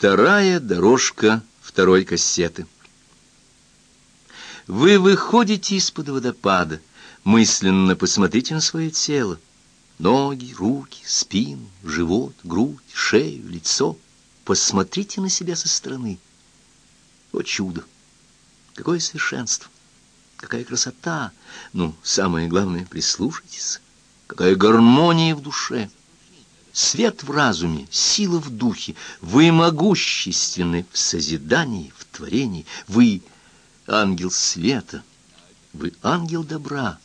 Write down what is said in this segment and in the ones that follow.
Вторая дорожка второй кассеты. Вы выходите из-под водопада. Мысленно посмотрите на свое тело. Ноги, руки, спину, живот, грудь, шею, лицо. Посмотрите на себя со стороны. О чудо! Какое совершенство! Какая красота! Ну, самое главное, прислушайтесь. Какая гармония в душе! Свет в разуме, сила в духе. Вы могущественны в созидании, в творении. Вы ангел света. Вы ангел добра.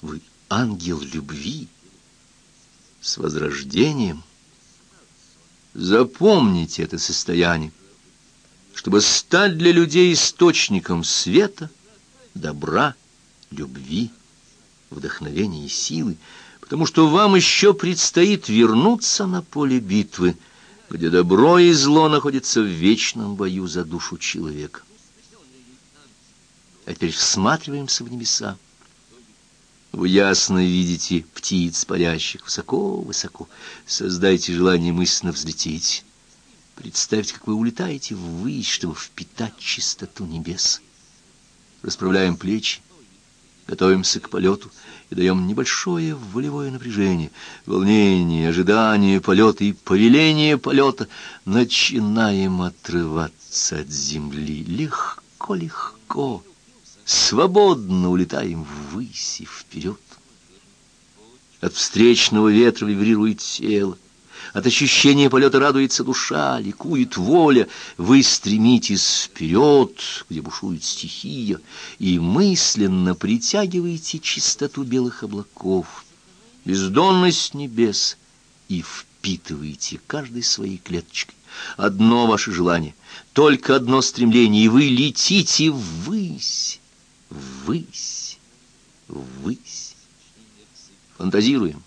Вы ангел любви. С возрождением. Запомните это состояние, чтобы стать для людей источником света, добра, любви, вдохновения и силы, потому что вам еще предстоит вернуться на поле битвы, где добро и зло находятся в вечном бою за душу человека. А теперь всматриваемся в небеса. Вы ясно видите птиц, парящих высоко-высоко. Создайте желание мысленно взлететь. Представьте, как вы улетаете ввысь, чтобы впитать чистоту небес. Расправляем плечи, готовимся к полету и даем небольшое волевое напряжение, волнение, ожидание полета и повеление полета. Начинаем отрываться от земли легко-легко, свободно улетаем ввысь и вперед. От встречного ветра вибрирует тело, от ощущения полета радуется душа, ликует воля. Вы стремитесь вперед, где бушует стихия, и мысленно притягиваете чистоту белых облаков, бездонность небес, и впитываете каждой своей клеточкой. Одно ваше желание, только одно стремление, и вы летите ввысь, ввысь, ввысь. Фантазируем.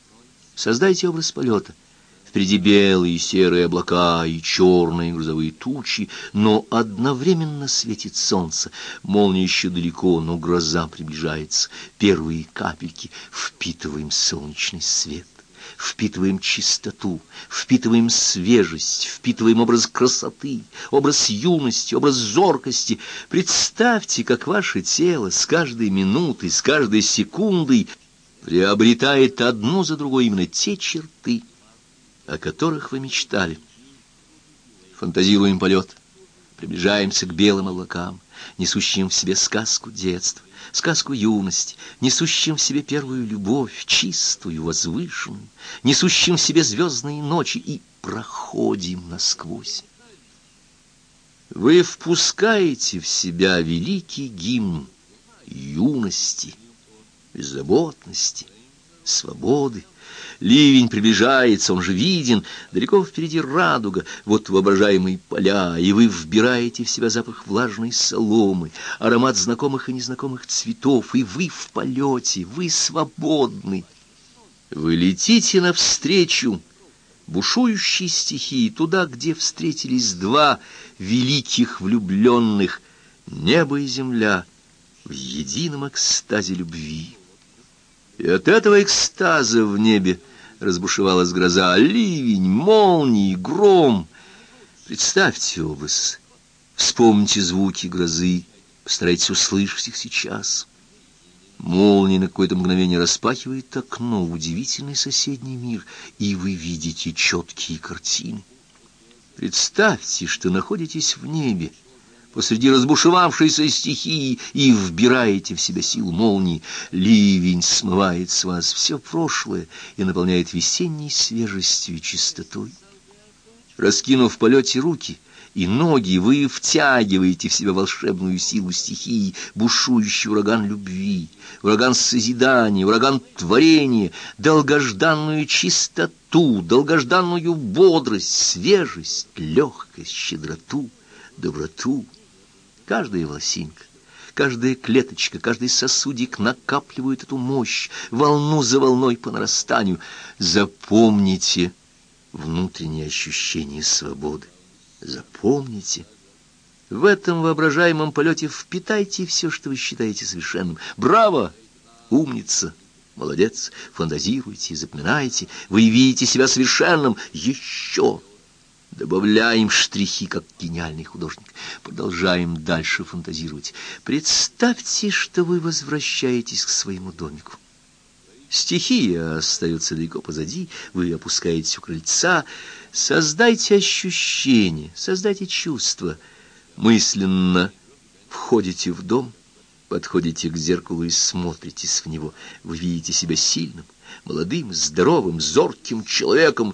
Создайте образ полета — Впереди белые и серые облака и черные грузовые тучи, но одновременно светит солнце. Молния еще далеко, но гроза приближается. Первые капельки впитываем солнечный свет. Впитываем чистоту, впитываем свежесть, впитываем образ красоты, образ юности, образ зоркости. Представьте, как ваше тело с каждой минутой, с каждой секундой приобретает одну за другой именно те черты, о которых вы мечтали. Фантазируем полет, приближаемся к белым облакам, несущим в себе сказку детства, сказку юности, несущим в себе первую любовь, чистую, возвышенную, несущим в себе звездные ночи и проходим насквозь. Вы впускаете в себя великий гимн юности, беззаботности, свободы, Ливень приближается, он же виден, далеко впереди радуга, вот воображаемые поля, и вы вбираете в себя запах влажной соломы, аромат знакомых и незнакомых цветов, и вы в полете, вы свободны. Вы летите навстречу бушующей стихии, туда, где встретились два великих влюбленных, небо и земля, в едином экстазе любви. И от этого экстаза в небе разбушевалась гроза, ливень, молнии, гром. Представьте образ, вспомните звуки грозы, постарайтесь услышать их сейчас. Молния на какое-то мгновение распахивает окно в удивительный соседний мир, и вы видите четкие картины. Представьте, что находитесь в небе, посреди разбушевавшейся стихии и вбираете в себя силу молнии. Ливень смывает с вас все прошлое и наполняет весенней свежестью и чистотой. Раскинув в полете руки и ноги, вы втягиваете в себя волшебную силу стихии, бушующий ураган любви, ураган созидания, ураган творения, долгожданную чистоту, долгожданную бодрость, свежесть, легкость, щедроту, доброту. Каждая волосинка, каждая клеточка, каждый сосудик накапливают эту мощь, волну за волной по нарастанию. Запомните внутреннее ощущение свободы. Запомните. В этом воображаемом полете впитайте все, что вы считаете совершенным. Браво! Умница! Молодец! Фантазируйте, запоминайте. Вы видите себя совершенным. Еще! Добавляем штрихи, как гениальный художник. Продолжаем дальше фантазировать. Представьте, что вы возвращаетесь к своему домику. Стихия остается далеко позади, вы опускаетесь у крыльца. Создайте ощущение, создайте чувство. Мысленно входите в дом, подходите к зеркалу и смотритесь в него. Вы видите себя сильным, молодым, здоровым, зорким человеком.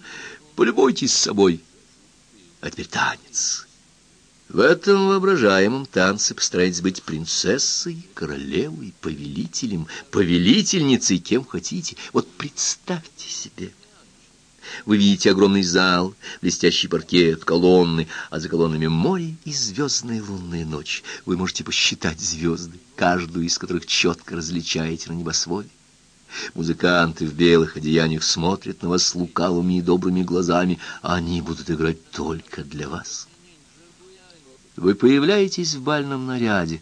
Полюбуйтесь собой. А теперь танец. В этом воображаемом танце постарайтесь быть принцессой, королевой, повелителем, повелительницей, кем хотите. Вот представьте себе. Вы видите огромный зал, блестящий паркет, колонны, а за колоннами море и звездная лунная ночь. Вы можете посчитать звезды, каждую из которых четко различаете на небосводе. Музыканты в белых одеяниях смотрят на вас лукавыми и добрыми глазами, они будут играть только для вас. Вы появляетесь в бальном наряде,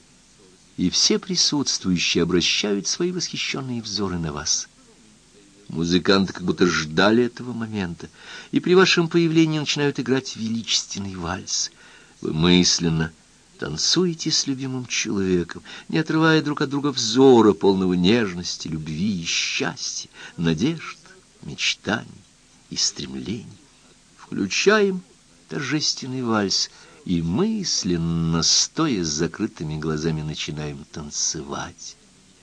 и все присутствующие обращают свои восхищенные взоры на вас. Музыканты как будто ждали этого момента, и при вашем появлении начинают играть величественный вальс. Вы мысленно танцуете с любимым человеком, не отрывая друг от друга взора, полного нежности, любви и счастья, надежд, мечтаний и стремлений. Включаем торжественный вальс — и мысленно, стоя с закрытыми глазами, начинаем танцевать.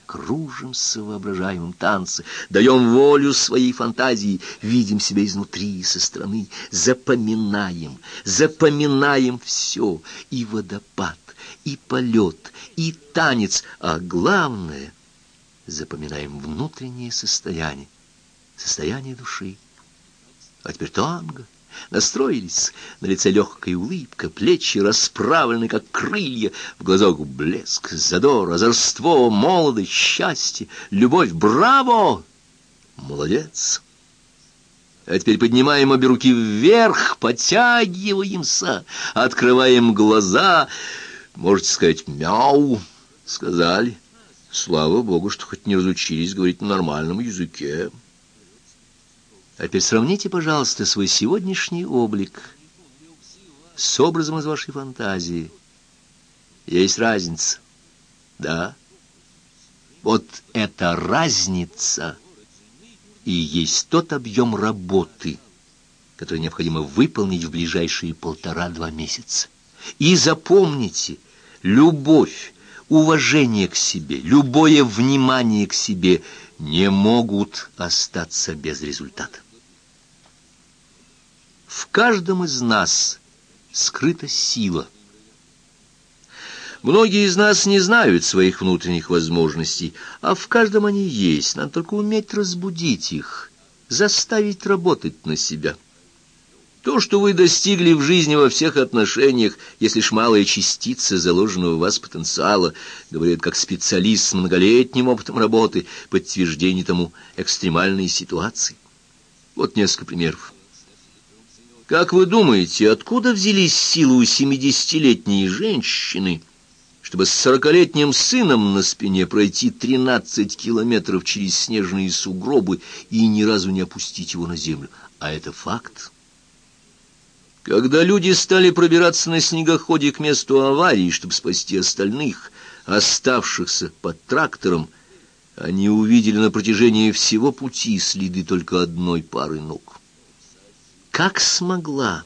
Кружимся в воображаемом танце, даем волю своей фантазии, видим себя изнутри и со стороны, запоминаем, запоминаем все, и водопад, и полет, и танец, а главное — запоминаем внутреннее состояние, состояние души. А теперь танго — Настроились, на лице легкая улыбка, плечи расправлены, как крылья, в глазах блеск, задор, озорство, молодость, счастье, любовь. Браво! Молодец! А теперь поднимаем обе руки вверх, подтягиваемся, открываем глаза. Можете сказать «мяу», сказали. Слава Богу, что хоть не разучились говорить на нормальном языке. А теперь сравните, пожалуйста, свой сегодняшний облик с образом из вашей фантазии. Есть разница. Да. Вот эта разница и есть тот объем работы, который необходимо выполнить в ближайшие полтора-два месяца. И запомните, любовь, уважение к себе, любое внимание к себе не могут остаться без результата. В каждом из нас скрыта сила. Многие из нас не знают своих внутренних возможностей, а в каждом они есть, надо только уметь разбудить их, заставить работать на себя. То, что вы достигли в жизни во всех отношениях, если ж малая частица заложенного в вас потенциала, говорит как специалист с многолетним опытом работы, подтверждение тому экстремальной ситуации. Вот несколько примеров. Как вы думаете, откуда взялись силы у семидесятилетней женщины, чтобы с сорокалетним сыном на спине пройти тринадцать километров через снежные сугробы и ни разу не опустить его на землю? А это факт. Когда люди стали пробираться на снегоходе к месту аварии, чтобы спасти остальных, оставшихся под трактором, они увидели на протяжении всего пути следы только одной пары ног. Как смогла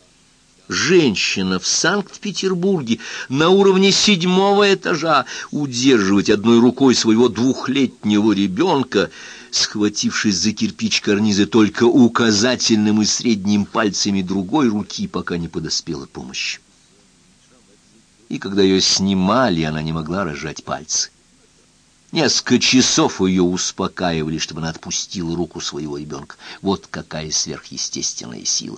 женщина в Санкт-Петербурге на уровне седьмого этажа удерживать одной рукой своего двухлетнего ребенка, схватившись за кирпич карниза только указательным и средним пальцами другой руки, пока не подоспела помощь. И когда ее снимали, она не могла разжать пальцы. Несколько часов ее успокаивали, чтобы она отпустила руку своего ребенка. Вот какая сверхъестественная сила.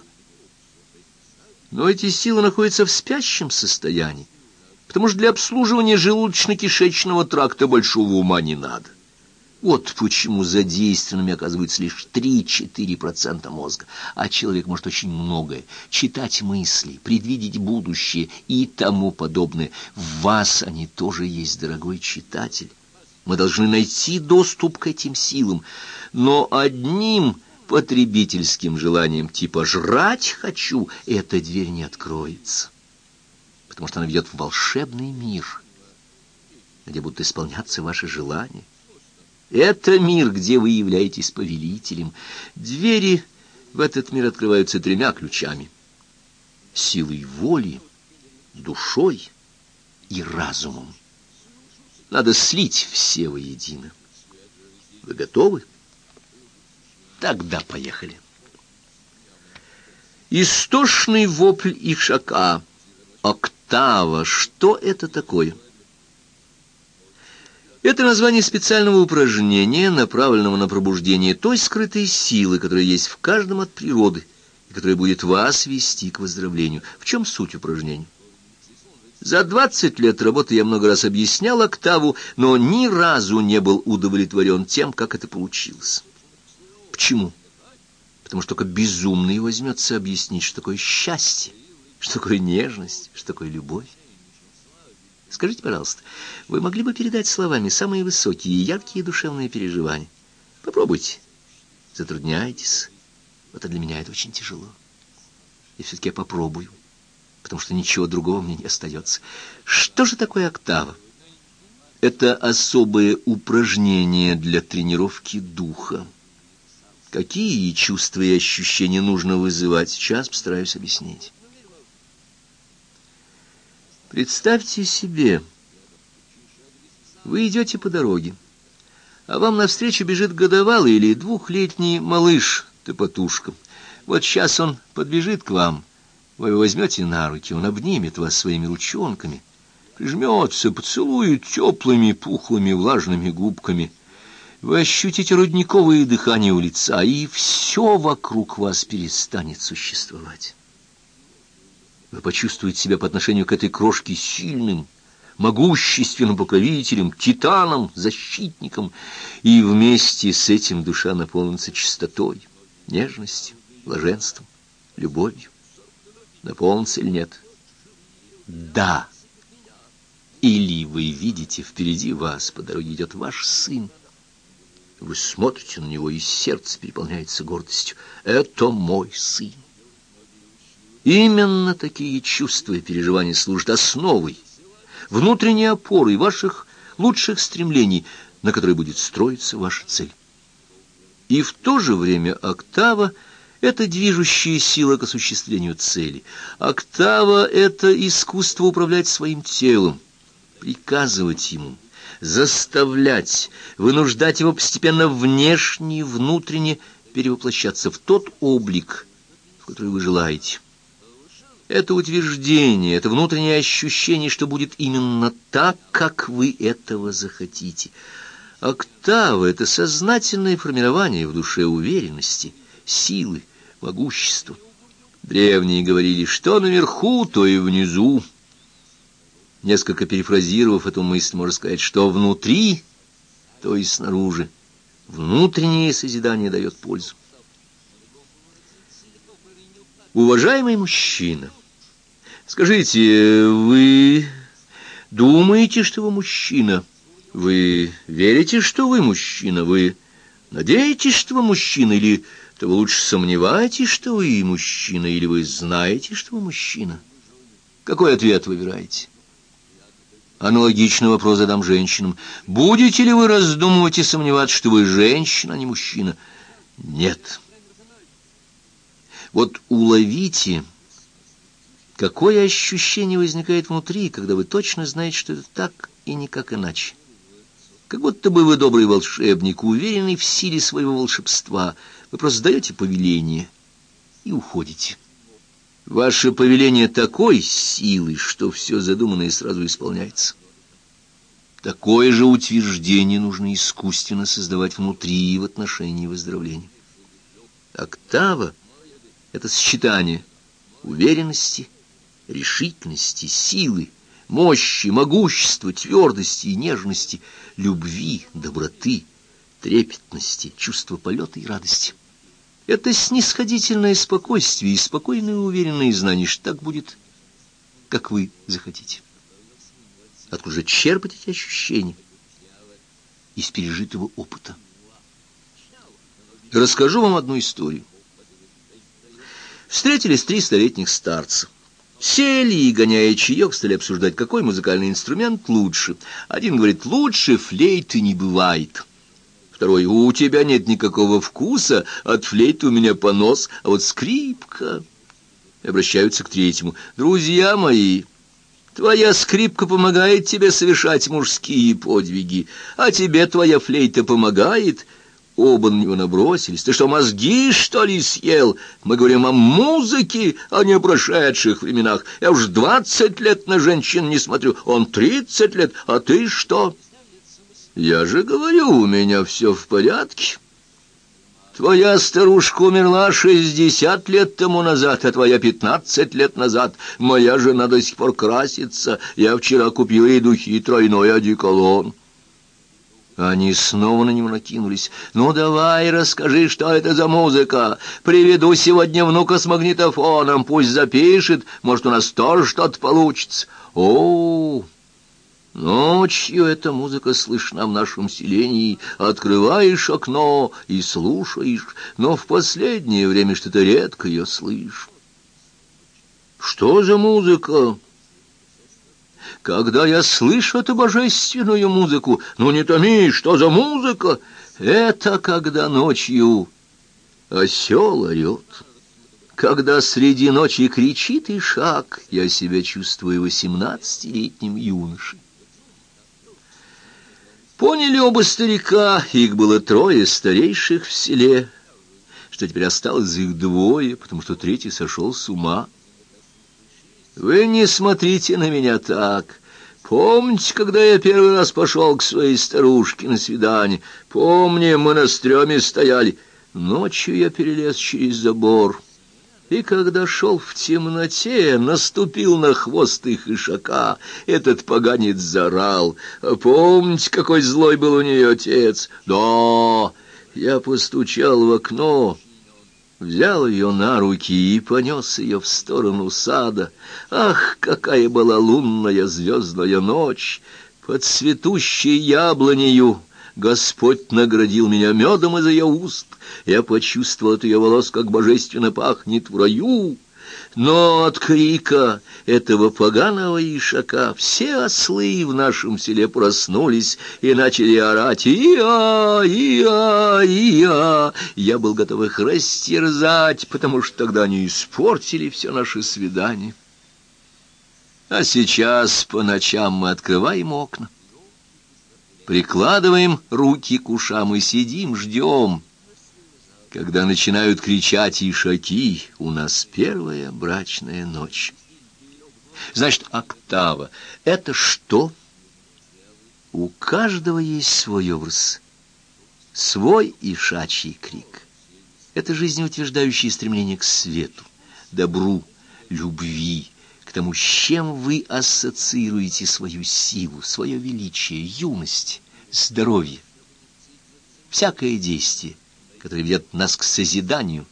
Но эти силы находятся в спящем состоянии, потому что для обслуживания желудочно-кишечного тракта большого ума не надо. Вот почему задействованными оказываются лишь 3-4% мозга, а человек может очень многое — читать мысли, предвидеть будущее и тому подобное. В вас они тоже есть, дорогой читатель. Мы должны найти доступ к этим силам, но одним потребительским желанием типа «жрать хочу», эта дверь не откроется, потому что она ведет в волшебный мир, где будут исполняться ваши желания. Это мир, где вы являетесь повелителем. Двери в этот мир открываются тремя ключами. Силой воли, душой и разумом. Надо слить все воедино. Вы готовы? Тогда поехали. Истошный вопль Ишака. Октава. Что это такое? Это название специального упражнения, направленного на пробуждение той скрытой силы, которая есть в каждом от природы, и которая будет вас вести к выздоровлению. В чем суть упражнения? За двадцать лет работы я много раз объяснял октаву, но ни разу не был удовлетворен тем, как это получилось. Почему? Потому что только безумный возьмется объяснить, что такое счастье, что такое нежность, что такое любовь. Скажите, пожалуйста, вы могли бы передать словами самые высокие и яркие душевные переживания? Попробуйте. Затрудняйтесь. Вот для меня это очень тяжело. И все-таки я попробую, потому что ничего другого мне не остается. Что же такое октава? Это особое упражнение для тренировки духа. Какие чувства и ощущения нужно вызывать, сейчас постараюсь объяснить. Представьте себе, вы идете по дороге, а вам навстречу бежит годовалый или двухлетний малыш топотушка. Вот сейчас он подбежит к вам, вы его возьмете на руки, он обнимет вас своими ручонками, прижмется, поцелует теплыми, пухлыми, влажными губками. Вы ощутите родниковое дыхание у лица, и все вокруг вас перестанет существовать. Вы почувствуете себя по отношению к этой крошке сильным, могущественным покровителем, титаном, защитником, и вместе с этим душа наполнится чистотой, нежностью, блаженством, любовью. Наполнится или нет? Да. Или вы видите, впереди вас по дороге идет ваш сын. Вы смотрите на него, и сердце переполняется гордостью. Это мой сын. Именно такие чувства и переживания служат основой, внутренней опорой ваших лучших стремлений, на которой будет строиться ваша цель. И в то же время октава — это движущая сила к осуществлению цели. Октава — это искусство управлять своим телом, приказывать ему, заставлять, вынуждать его постепенно внешне и внутренне перевоплощаться в тот облик, в который вы желаете. Это утверждение, это внутреннее ощущение, что будет именно так, как вы этого захотите. Октава — это сознательное формирование в душе уверенности, силы, могущества. Древние говорили, что наверху, то и внизу. Несколько перефразировав эту мысль, можно сказать, что внутри, то и снаружи. Внутреннее созидание дает пользу. Уважаемый мужчина, скажите, вы думаете, что вы мужчина? Вы верите, что вы мужчина? Вы надеетесь, что вы мужчина? Или то вы лучше сомневаетесь, что вы мужчина? Или вы знаете, что вы мужчина? Какой ответ выбираете? Аналогичный вопрос задам женщинам. Будете ли вы раздумывать и сомневаться, что вы женщина, а не мужчина? Нет. Вот уловите, какое ощущение возникает внутри, когда вы точно знаете, что это так и никак иначе. Как будто бы вы добрый волшебник, уверенный в силе своего волшебства. Вы просто даете повеление и уходите. Ваше повеление такой силы, что все задуманное сразу исполняется. Такое же утверждение нужно искусственно создавать внутри в отношении выздоровления. Октава — это сочетание уверенности, решительности, силы, мощи, могущества, твердости и нежности, любви, доброты, трепетности, чувства полета и радости. Это снисходительное спокойствие и спокойное уверенное знание, что так будет, как вы захотите. Откуда же черпать эти ощущения? Из пережитого опыта. Расскажу вам одну историю. Встретились три столетних старца. Сели и, гоняя чаек, стали обсуждать, какой музыкальный инструмент лучше. Один говорит, лучше флейты не бывает. Второй, у тебя нет никакого вкуса, от флейты у меня понос, а вот скрипка... Обращаются к третьему. Друзья мои, твоя скрипка помогает тебе совершать мужские подвиги, а тебе твоя флейта помогает Оба на него набросились. Ты что, мозги, что ли, съел? Мы говорим о музыке, а не о прошедших временах. Я уж двадцать лет на женщин не смотрю, он тридцать лет, а ты что? Я же говорю, у меня все в порядке. Твоя старушка умерла шестьдесят лет тому назад, а твоя пятнадцать лет назад. Моя жена до сих пор красится. Я вчера купила ей духи тройной одеколон. Они снова на него накинулись. «Ну давай, расскажи, что это за музыка. Приведу сегодня внука с магнитофоном, пусть запишет, может, у нас тоже что-то получится». «О, ночью эта музыка слышна в нашем селении. Открываешь окно и слушаешь, но в последнее время что-то редко ее слышишь». «Что за музыка?» Когда я слышу эту божественную музыку, ну не томи, что за музыка? Это когда ночью осел орет. Когда среди ночи кричит и шаг, я себя чувствую восемнадцатилетним юношей. Поняли оба старика, их было трое старейших в селе, что теперь осталось их двое, потому что третий сошел с ума. Вы не смотрите на меня так. Помните, когда я первый раз пошел к своей старушке на свидание? Помни, мы на стреме стояли. Ночью я перелез через забор. И когда шел в темноте, наступил на хвост их ишака. Этот поганец зарал. Помните, какой злой был у нее отец? Да, я постучал в окно взял ее на руки и понес ее в сторону сада. Ах, какая была лунная звездная ночь! Под цветущей яблонею Господь наградил меня медом из ее уст. Я почувствовал от ее волос, как божественно пахнет в раю. Но от крика этого поганого ишака все ослы в нашем селе проснулись и начали орать «Иа! Иа! Иа!». Я был готов их растерзать, потому что тогда они испортили все наше свидание. А сейчас по ночам мы открываем окна, прикладываем руки к ушам и сидим, ждем, когда начинают кричать ишаки, у нас первая брачная ночь. Значит, октава — это что? У каждого есть свой образ, свой ишачий крик. Это жизнеутверждающее стремление к свету, добру, любви, к тому, с чем вы ассоциируете свою силу, свое величие, юность, здоровье. Всякое действие — который ведет нас к созиданию,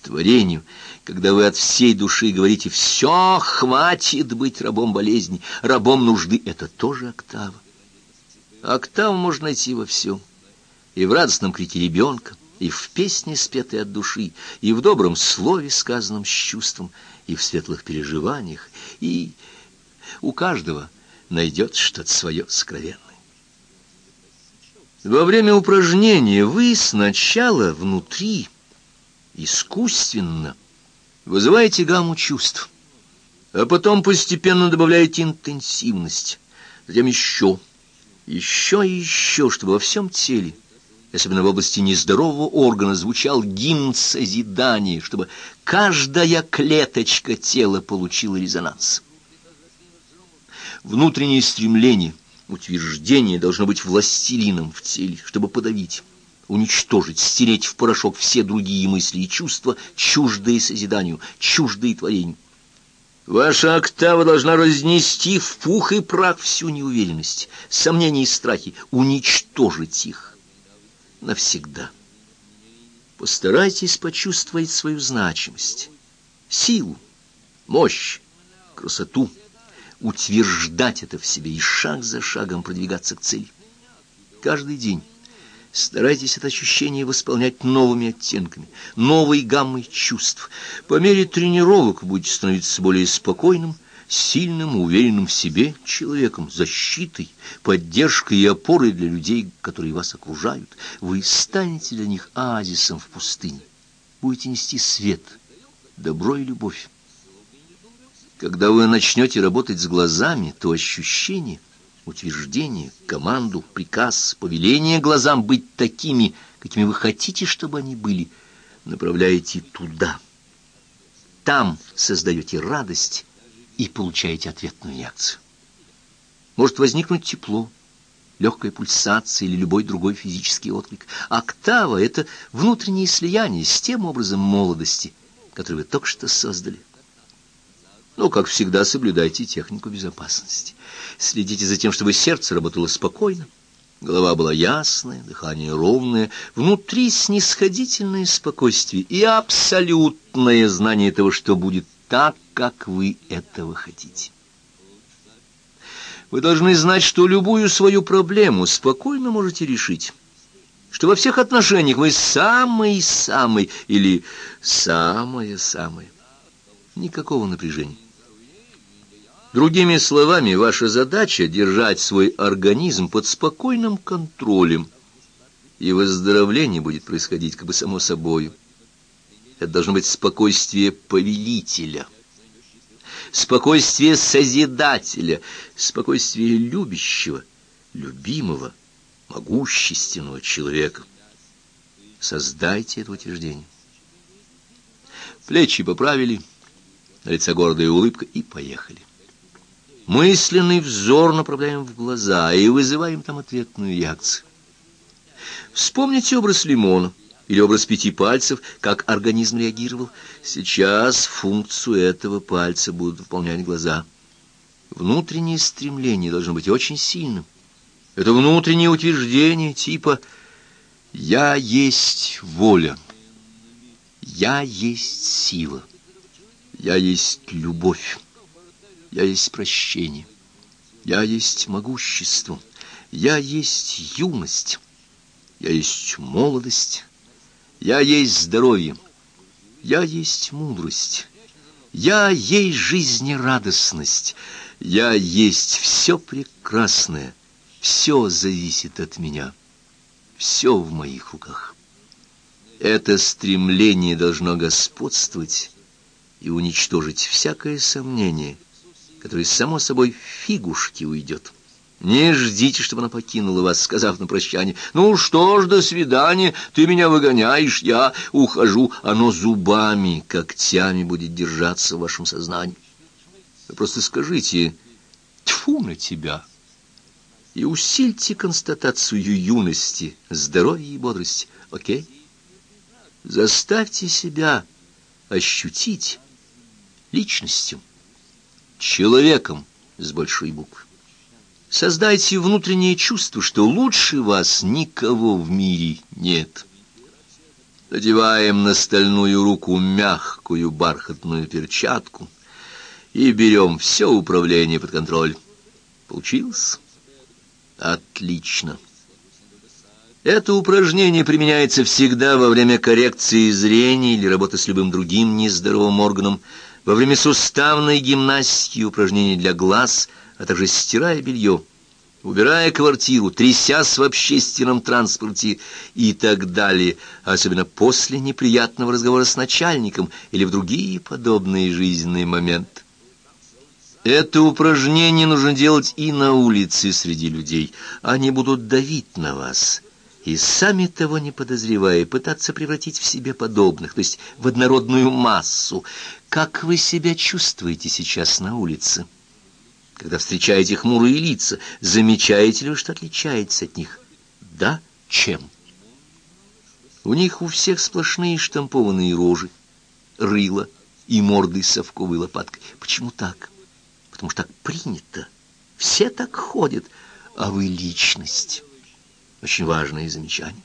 творению, когда вы от всей души говорите «все, хватит быть рабом болезни, рабом нужды» — это тоже октава. Октаву можно найти во всем. И в радостном крике ребенка, и в песне, спетой от души, и в добром слове, сказанном с чувством, и в светлых переживаниях, и у каждого найдет что-то свое сокровенное. Во время упражнения вы сначала внутри искусственно вызываете гамму чувств, а потом постепенно добавляете интенсивность, затем еще, еще и еще, чтобы во всем теле, особенно в области нездорового органа, звучал гимн созидания, чтобы каждая клеточка тела получила резонанс. Внутреннее стремление – Утверждение должно быть властелином в теле, чтобы подавить, уничтожить, стереть в порошок все другие мысли и чувства, чуждые созиданию, чуждые творению. Ваша октава должна разнести в пух и прах всю неуверенность, сомнения и страхи, уничтожить их навсегда. Постарайтесь почувствовать свою значимость, силу, мощь, красоту, утверждать это в себе и шаг за шагом продвигаться к цели. Каждый день, Старайтесь это ощущение восполнять новыми оттенками, новой гаммой чувств. По мере тренировок будете становиться более спокойным, сильным, уверенным в себе человеком, защитой, поддержкой и опорой для людей, которые вас окружают. Вы станете для них оазисом в пустыне. Будете нести свет, добро и любовь. Когда вы начнете работать с глазами, то ощущение, утверждение, команду, приказ, повеление глазам быть такими, какими вы хотите, чтобы они были, направляете туда. Там создаете радость, и получаете ответную реакцию. Может возникнуть тепло, легкая пульсация или любой другой физический отклик. Октава — это внутреннее слияние с тем образом молодости, который вы только что создали. Но, как всегда, соблюдайте технику безопасности. Следите за тем, чтобы сердце работало спокойно, голова была ясная, дыхание ровное, внутри снисходительное спокойствие и абсолютное знание того, что будет так, как вы этого хотите. Вы должны знать, что любую свою проблему спокойно можете решить, что во всех отношениях вы самый-самый или самое-самое. Никакого напряжения. Другими словами, ваша задача — держать свой организм под спокойным контролем, и выздоровление будет происходить как бы само собою. Это должно быть спокойствие повелителя, спокойствие созидателя, спокойствие любящего, любимого, могущественного человека. Создайте это утверждение. Плечи поправили, на лице гордая улыбка, и поехали. Мысленный взор направляем в глаза и вызываем там ответную реакцию. Вспомните образ лимона или образ пяти пальцев, как организм реагировал. Сейчас функцию этого пальца будут выполнять глаза. Внутреннее стремление должно быть очень сильным. Это внутреннее утверждение типа «Я есть воля», «Я есть сила», «Я есть любовь», «Я есть прощение», «Я есть могущество», «Я есть юность», «Я есть молодость», я есть здоровье, я есть мудрость, я есть жизнерадостность, я есть все прекрасное, все зависит от меня, все в моих руках. Это стремление должно господствовать и уничтожить всякое сомнение, которое само собой фигушки уйдет. Не ждите, чтобы она покинула вас, сказав на прощание, «Ну что ж, до свидания, ты меня выгоняешь, я ухожу». Оно зубами, когтями будет держаться в вашем сознании. Вы просто скажите «Тьфу на тебя!» и усильте констатацию юности, здоровья и бодрости. Окей? Заставьте себя ощутить личностью, человеком с большой буквы. Создайте внутреннее чувство, что лучше вас никого в мире нет. Надеваем на стальную руку мягкую бархатную перчатку и берем все управление под контроль. Получилось? Отлично. Это упражнение применяется всегда во время коррекции зрения или работы с любым другим нездоровым органом, во время суставной гимнастики и упражнений для глаз – а также стирая белье, убирая квартиру, трясясь в общественном транспорте и так далее, особенно после неприятного разговора с начальником или в другие подобные жизненные моменты. Это упражнение нужно делать и на улице среди людей. Они будут давить на вас, и сами того не подозревая, пытаться превратить в себе подобных, то есть в однородную массу. Как вы себя чувствуете сейчас на улице? когда встречаете хмурые лица, замечаете ли вы, что отличается от них? Да, чем? У них у всех сплошные штампованные рожи, рыла и морды с совковой лопаткой. Почему так? Потому что так принято. Все так ходят, а вы личность. Очень важное замечание.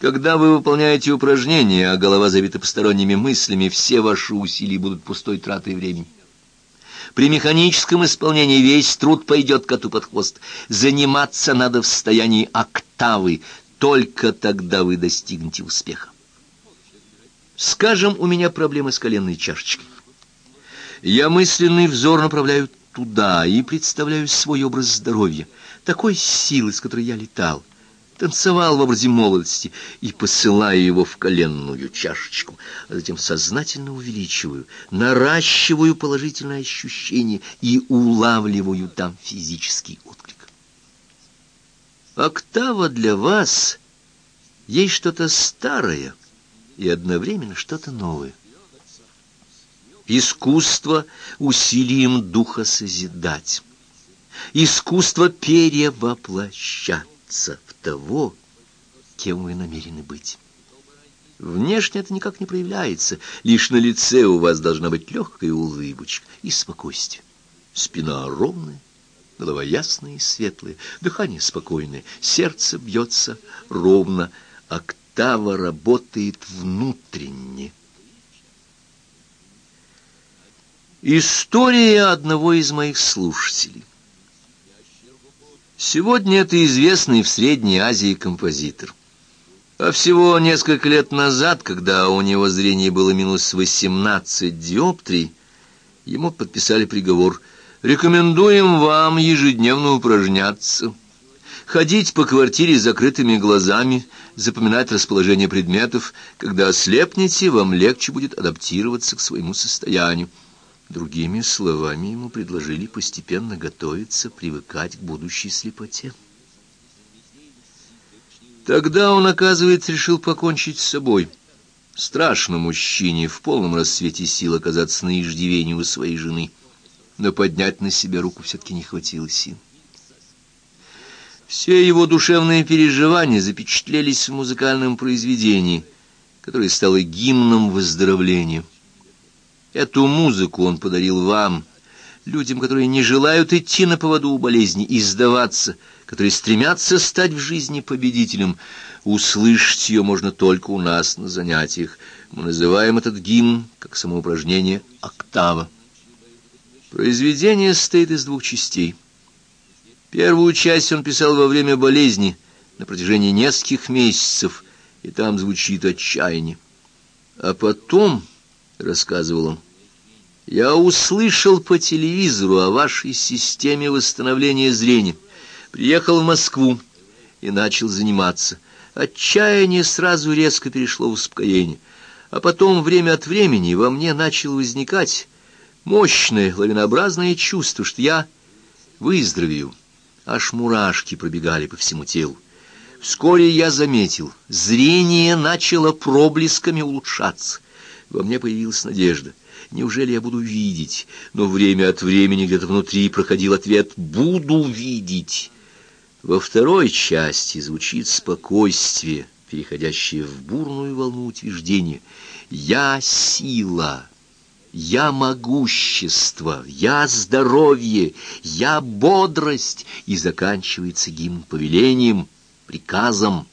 Когда вы выполняете упражнения, а голова забита посторонними мыслями, все ваши усилия будут пустой тратой времени. При механическом исполнении весь труд пойдет коту под хвост. Заниматься надо в состоянии октавы, только тогда вы достигнете успеха. Скажем, у меня проблемы с коленной чашечкой. Я мысленный взор направляю туда и представляю свой образ здоровья, такой силы, с которой я летал, танцевал в образе молодости и посылаю его в коленную чашечку, а затем сознательно увеличиваю, наращиваю положительное ощущение и улавливаю там физический отклик. Октава для вас есть что-то старое и одновременно что-то новое. Искусство усилием духа созидать. Искусство перевоплощаться в того, кем вы намерены быть. Внешне это никак не проявляется, лишь на лице у вас должна быть легкая улыбочка и спокойствие. Спина ровная, голова ясная и светлая, дыхание спокойное, сердце бьется ровно, октава работает внутренне. История одного из моих слушателей. Сегодня это известный в Средней Азии композитор. А всего несколько лет назад, когда у него зрение было минус 18 диоптрий, ему подписали приговор «Рекомендуем вам ежедневно упражняться» ходить по квартире с закрытыми глазами, запоминать расположение предметов. Когда ослепнете, вам легче будет адаптироваться к своему состоянию. Другими словами, ему предложили постепенно готовиться, привыкать к будущей слепоте. Тогда он, оказывается, решил покончить с собой. Страшно мужчине в полном расцвете сил оказаться на иждивении у своей жены, но поднять на себя руку все-таки не хватило сил. Все его душевные переживания запечатлелись в музыкальном произведении, которое стало гимном выздоровления. Эту музыку он подарил вам, людям, которые не желают идти на поводу у болезни и сдаваться, которые стремятся стать в жизни победителем. Услышать ее можно только у нас на занятиях. Мы называем этот гимн, как самоупражнение, октава. Произведение состоит из двух частей. Первую часть он писал во время болезни, на протяжении нескольких месяцев, и там звучит отчаяние. А потом — рассказывал он. «Я услышал по телевизору о вашей системе восстановления зрения. Приехал в Москву и начал заниматься. Отчаяние сразу резко перешло в успокоение. А потом время от времени во мне начало возникать мощное лавинообразное чувство, что я выздоровею. Аж мурашки пробегали по всему телу. Вскоре я заметил, зрение начало проблесками улучшаться. Во мне появилась надежда. Неужели я буду видеть? Но время от времени где-то внутри проходил ответ «буду видеть». Во второй части звучит спокойствие, переходящее в бурную волну утверждения. «Я сила». Я могущество, я здоровье, я бодрость, и заканчивается гимн повелением, приказом.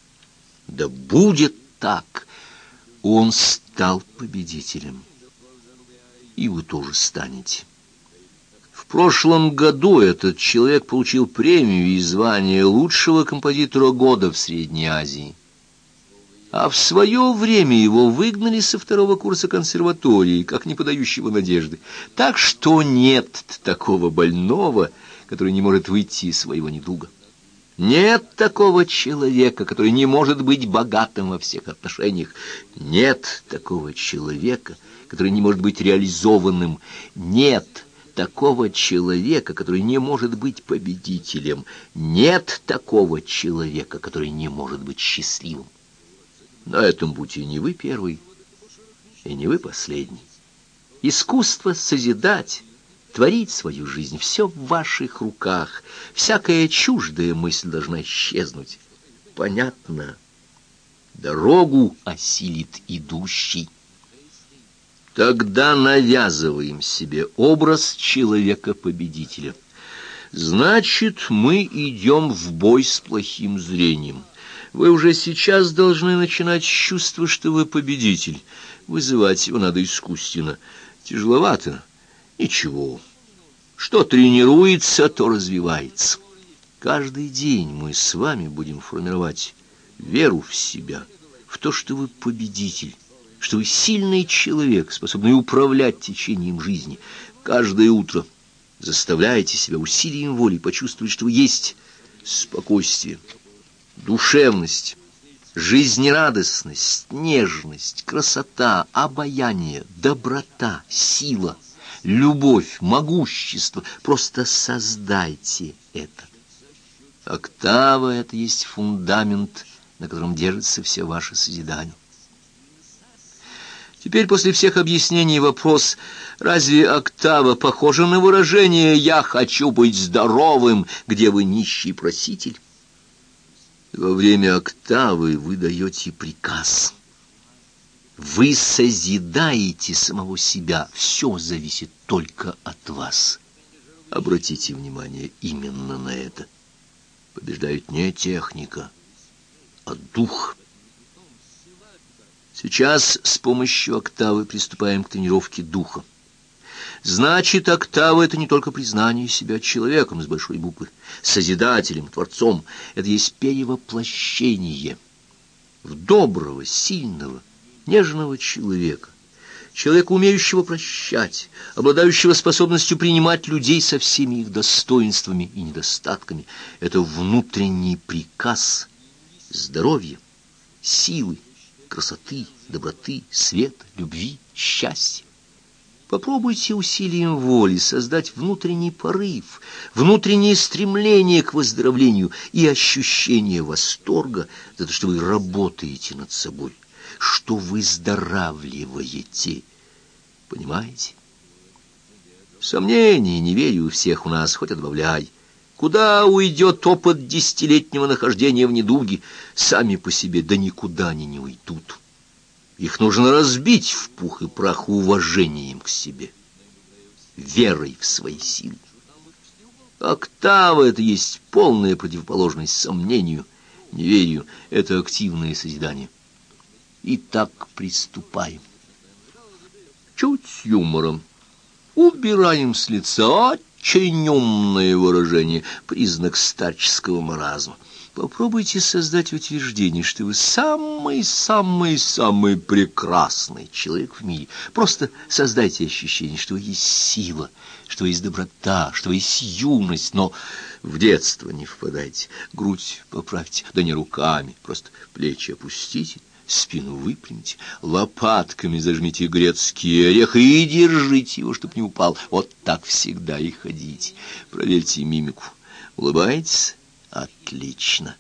Да будет так. Он стал победителем. И вы тоже станете. В прошлом году этот человек получил премию и звание лучшего композитора года в Средней Азии. А в свое время его выгнали со второго курса консерватории, как не подающего надежды. Так что нет такого больного, который не может выйти из своего недуга. Нет такого человека, который не может быть богатым во всех отношениях. Нет такого человека, который не может быть реализованным. Нет такого человека, который не может быть победителем. Нет такого человека, который не может быть счастливым. На этом пути не вы первый, и не вы последний. Искусство созидать — творить свою жизнь. Все в ваших руках. Всякая чуждая мысль должна исчезнуть. Понятно. Дорогу осилит идущий. Тогда навязываем себе образ человека-победителя. Значит, мы идем в бой с плохим зрением. Вы уже сейчас должны начинать чувствовать, что вы победитель. Вызывать его надо искусственно. Тяжеловато. Ничего. Что тренируется, то развивается. Каждый день мы с вами будем формировать веру в себя, в то, что вы победитель, что сильный человек, способный управлять течением жизни. Каждое утро заставляете себя усилием воли почувствовать, что есть спокойствие, душевность, жизнерадостность, нежность, красота, обаяние, доброта, сила, любовь, могущество. Просто создайте это. Октава — это есть фундамент, на котором держится все ваше созидание. Теперь после всех объяснений вопрос, разве октава похожа на выражение «я хочу быть здоровым», где вы нищий проситель? Во время октавы вы даете приказ. Вы созидаете самого себя. Все зависит только от вас. Обратите внимание именно на это. Побеждает не техника, а дух. Сейчас с помощью октавы приступаем к тренировке духа. Значит, октава — это не только признание себя человеком с большой буквы, созидателем, творцом. Это есть перевоплощение в доброго, сильного, нежного человека. Человека, умеющего прощать, обладающего способностью принимать людей со всеми их достоинствами и недостатками. Это внутренний приказ здоровья, силы, красоты, доброты, света, любви, счастья. Попробуйте усилием воли создать внутренний порыв, внутреннее стремление к выздоровлению и ощущение восторга за то, что вы работаете над собой, что выздоравливаете. Понимаете? Сомнений, у всех у нас, хоть отбавляй. Куда уйдет опыт десятилетнего нахождения в недуге? Сами по себе да никуда они не уйдут. Их нужно разбить в пух и прах уважением к себе, верой в свои силы. Октава — это есть полная противоположность сомнению, неверию, это активное созидание. Итак, приступаем. Чуть с юмором. Убираем с лица очень выражение, признак старческого маразма. Попробуйте создать утверждение, что вы самый-самый-самый прекрасный человек в мире. Просто создайте ощущение, что вы есть сила, что вы есть доброта, что вы есть юность, но в детство не впадайте. Грудь поправьте, да не руками, просто плечи опустите, спину выпрямите, лопатками зажмите грецкий орех и держите его, чтоб не упал. Вот так всегда и ходите. Проверьте мимику. Улыбайтесь? Отлично.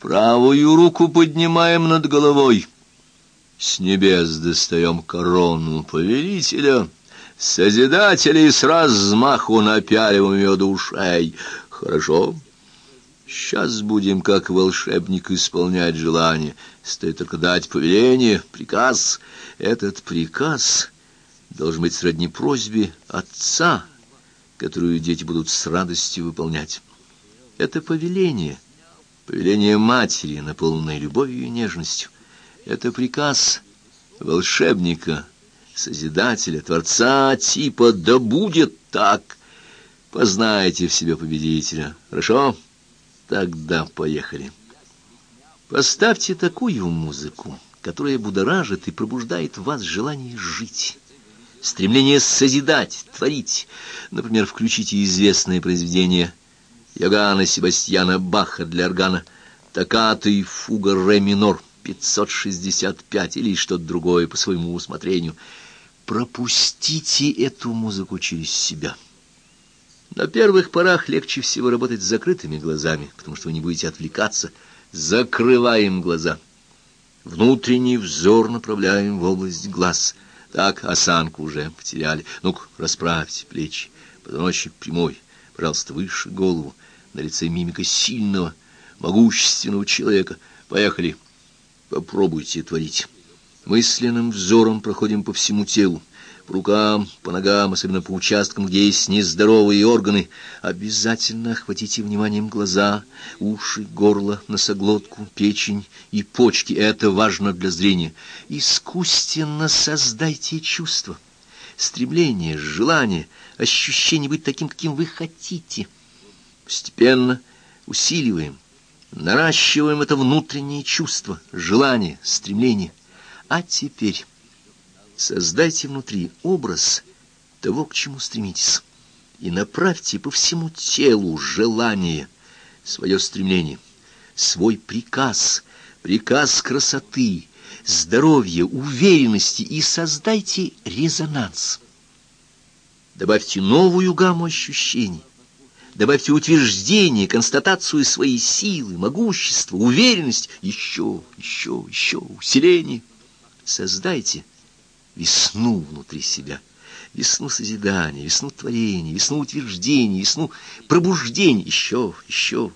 Правую руку поднимаем над головой. С небес достаем корону повелителя, Созидателей с размаху напяливаем ее до ушей. Хорошо. Сейчас будем, как волшебник, исполнять желание. Стоит только дать повеление, приказ. Этот приказ должен быть сродни просьбе отца, которую дети будут с радостью выполнять. Это повеление, повеление матери, наполненное любовью и нежностью. Это приказ волшебника, созидателя, творца типа «да будет так». Познайте в себе победителя. Хорошо? Тогда поехали. Поставьте такую музыку, которая будоражит и пробуждает в вас желание жить, стремление созидать, творить. Например, включите известное произведение Йоганна Себастьяна Баха для органа «Токката и фуга ре минор» 565 или что-то другое по своему усмотрению. Пропустите эту музыку через себя. На первых порах легче всего работать с закрытыми глазами, потому что вы не будете отвлекаться. Закрываем глаза. Внутренний взор направляем в область глаз. Так, осанку уже потеряли. Ну-ка, расправьте плечи, позвоночник прямой. Пожалуйста, выше голову. На лице мимика сильного, могущественного человека. Поехали. Попробуйте творить. Мысленным взором проходим по всему телу по рукам, по ногам, особенно по участкам, где есть нездоровые органы. Обязательно охватите вниманием глаза, уши, горло, носоглотку, печень и почки. Это важно для зрения. Искусственно создайте чувства, стремление, желание, ощущение быть таким, каким вы хотите. Постепенно усиливаем, Наращиваем это внутреннее чувство, желание, стремление. А теперь создайте внутри образ того, к чему стремитесь, и направьте по всему телу желание, свое стремление, свой приказ, приказ красоты, здоровья, уверенности и создайте резонанс. Добавьте новую гамму ощущений. Добавьте утверждение, констатацию своей силы, могущества, уверенность, еще, еще, еще, усиление. Создайте весну внутри себя, весну созидания, весну творения, весну утверждения, весну пробуждения, еще, еще,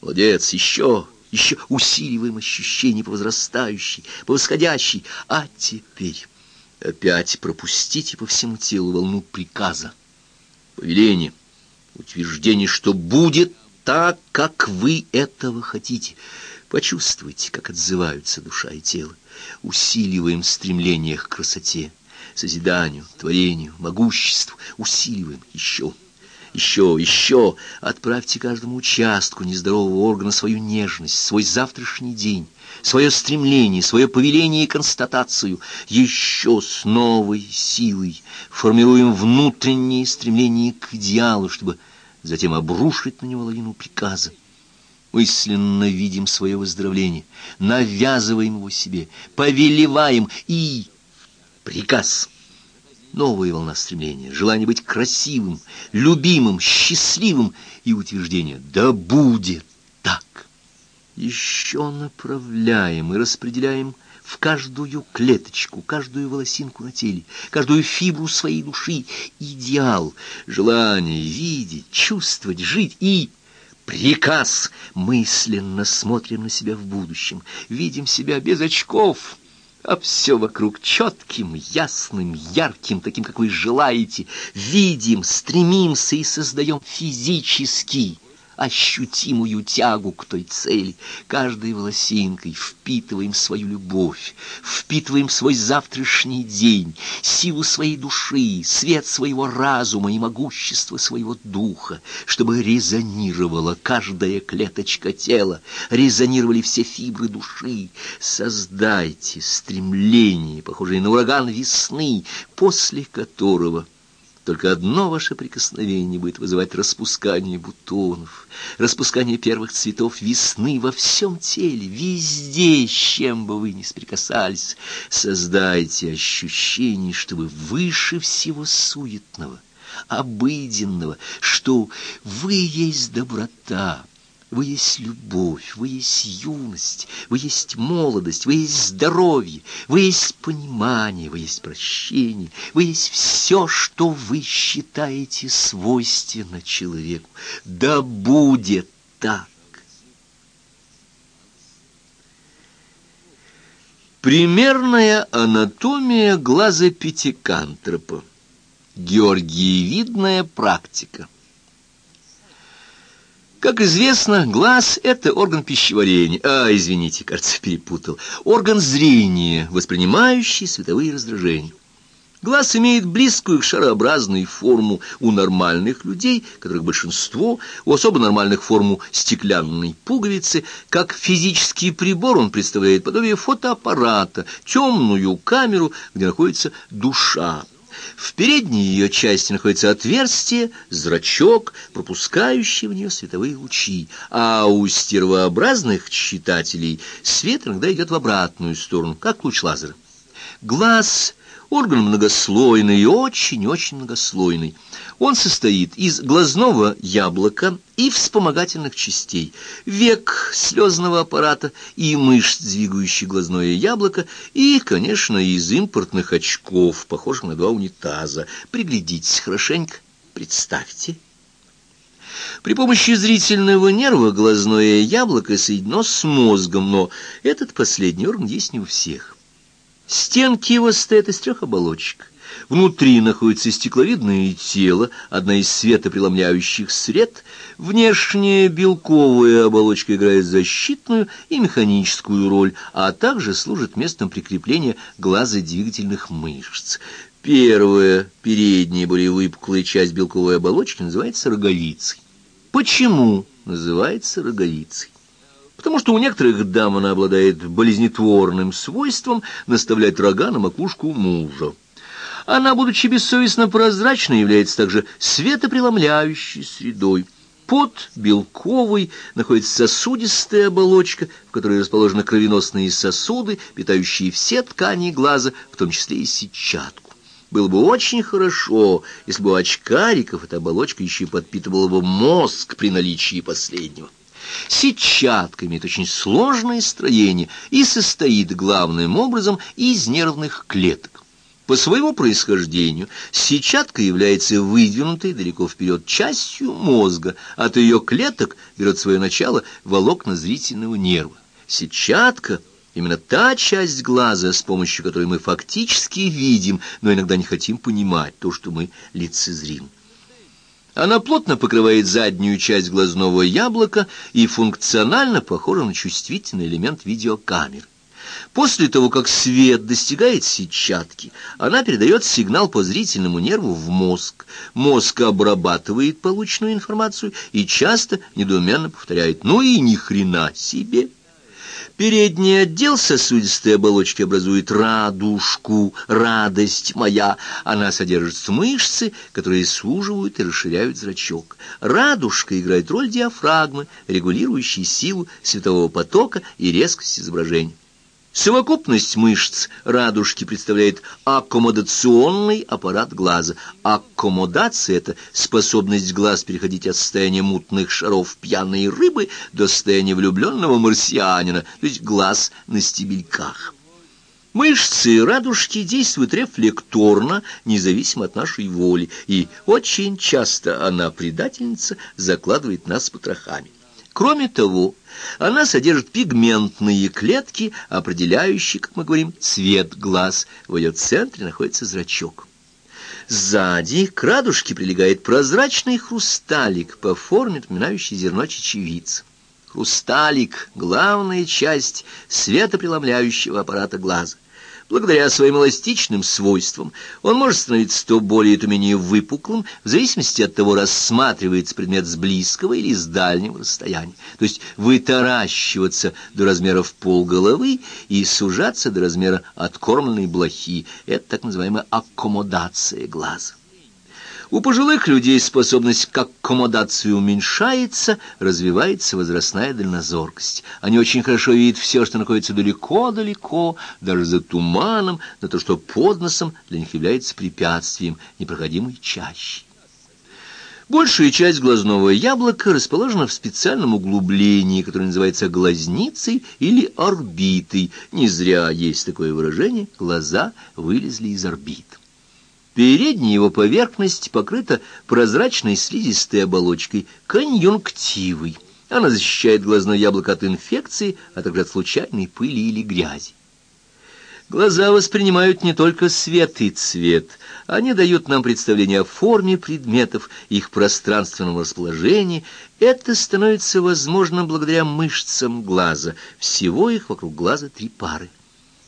молодец, еще, еще усиливаем ощущения по возрастающей, а теперь опять пропустите по всему телу волну приказа, повеления, утверждение, что будет так, как вы этого хотите. Почувствуйте, как отзываются душа и тело. Усиливаем стремление к красоте, созиданию, творению, могуществу. Усиливаем еще, еще, еще. Отправьте каждому участку нездорового органа свою нежность, свой завтрашний день свое стремление, свое повеление и констатацию, еще с новой силой формируем внутреннее стремление к идеалу, чтобы затем обрушить на него лавину приказа. Мысленно видим свое выздоровление, навязываем его себе, повелеваем и приказ. Новая волна стремления, желание быть красивым, любимым, счастливым и утверждение «да будет так» еще направляем и распределяем в каждую клеточку, каждую волосинку на теле, каждую фибру своей души идеал, желание видеть, чувствовать, жить и приказ. Мысленно смотрим на себя в будущем, видим себя без очков, а все вокруг четким, ясным, ярким, таким, как вы желаете. Видим, стремимся и создаем физический ощутимую тягу к той цели. Каждой волосинкой впитываем свою любовь, впитываем свой завтрашний день, силу своей души, свет своего разума и могущество своего духа, чтобы резонировала каждая клеточка тела, резонировали все фибры души. Создайте стремление, похожее на ураган весны, после которого только одно ваше прикосновение будет вызывать распускание бутонов, распускание первых цветов весны во всем теле, везде, с чем бы вы ни сприкасались. Создайте ощущение, что вы выше всего суетного, обыденного, что вы есть доброта, вы есть любовь, вы есть юность, вы есть молодость, вы есть здоровье, вы есть понимание, вы есть прощение, вы есть все, что вы считаете свойственно человеку. Да будет так. Примерная анатомия глаза пятикантропа. Георгиевидная практика. Как известно, глаз — это орган пищеварения. А, извините, кажется, перепутал. Орган зрения, воспринимающий световые раздражения. Глаз имеет близкую к шарообразной форму у нормальных людей, которых большинство, у особо нормальных форму стеклянной пуговицы. Как физический прибор он представляет подобие фотоаппарата, темную камеру, где находится душа. В передней ее части находится отверстие, зрачок, пропускающий в нее световые лучи, а у стервообразных читателей свет иногда идет в обратную сторону, как луч лазера. Глаз Орган многослойный и очень-очень многослойный. Он состоит из глазного яблока и вспомогательных частей, век слезного аппарата и мышц, двигающих глазное яблоко, и, конечно, из импортных очков, похожих на два унитаза. Приглядитесь хорошенько, представьте. При помощи зрительного нерва глазное яблоко соединено с мозгом, но этот последний орган есть не у всех. Стенки его состоят из трех оболочек. Внутри находится стекловидное тело, одна из светопреломляющих сред. Внешняя белковая оболочка играет защитную и механическую роль, а также служит местом прикрепления глазодвигательных мышц. Первая, передняя, более выпуклая часть белковой оболочки называется роговицей. Почему называется роговицей? Потому что у некоторых дам она обладает болезнетворным свойством наставлять рога на макушку мужа. Она, будучи бессовестно прозрачной, является также светопреломляющей средой. Под белковой находится сосудистая оболочка, в которой расположены кровеносные сосуды, питающие все ткани глаза, в том числе и сетчатку. Было бы очень хорошо, если бы у очкариков эта оболочка еще подпитывала бы мозг при наличии последнего. Сетчатка имеет очень сложное строение и состоит главным образом из нервных клеток. По своему происхождению сетчатка является выдвинутой далеко вперед частью мозга, от ее клеток берет свое начало волокна зрительного нерва. Сетчатка — именно та часть глаза, с помощью которой мы фактически видим, но иногда не хотим понимать то, что мы лицезрим. Она плотно покрывает заднюю часть глазного яблока и функционально похожа на чувствительный элемент видеокамеры. После того, как свет достигает сетчатки, она передает сигнал по зрительному нерву в мозг. Мозг обрабатывает полученную информацию и часто недоуменно повторяет «ну и ни хрена себе». Передний отдел сосудистой оболочки образует радужку, радость моя. Она содержит мышцы, которые суживают и расширяют зрачок. Радужка играет роль диафрагмы, регулирующей силу светового потока и резкость изображения. Совокупность мышц радужки представляет аккомодационный аппарат глаза. Аккомодация — это способность глаз переходить от состояния мутных шаров пьяной рыбы до состояния влюбленного марсианина, то есть глаз на стебельках. Мышцы радужки действуют рефлекторно, независимо от нашей воли, и очень часто она, предательница, закладывает нас потрохами. Кроме того, она содержит пигментные клетки, определяющие, как мы говорим, цвет глаз. В ее центре находится зрачок. Сзади к радужке прилегает прозрачный хрусталик по форме, напоминающий зерно чечевицы. Хрусталик — главная часть светопреломляющего аппарата глаза. Благодаря своим эластичным свойствам он может становиться то более, то менее выпуклым, в зависимости от того, рассматривается предмет с близкого или с дальнего расстояния. То есть вытаращиваться до размеров полголовы и сужаться до размера откормленной блохи. Это так называемая аккомодация глаза. У пожилых людей способность к аккомодации уменьшается, развивается возрастная дальнозоркость. Они очень хорошо видят все, что находится далеко-далеко, даже за туманом, на то, что под носом для них является препятствием, непроходимой чаще. Большая часть глазного яблока расположена в специальном углублении, которое называется глазницей или орбитой. Не зря есть такое выражение «глаза вылезли из орбит». Передняя его поверхность покрыта прозрачной слизистой оболочкой, конъюнктивой. Она защищает глазное яблоко от инфекции, а также от случайной пыли или грязи. Глаза воспринимают не только свет и цвет, они дают нам представление о форме предметов, их пространственном расположении. Это становится возможным благодаря мышцам глаза. Всего их вокруг глаза три пары.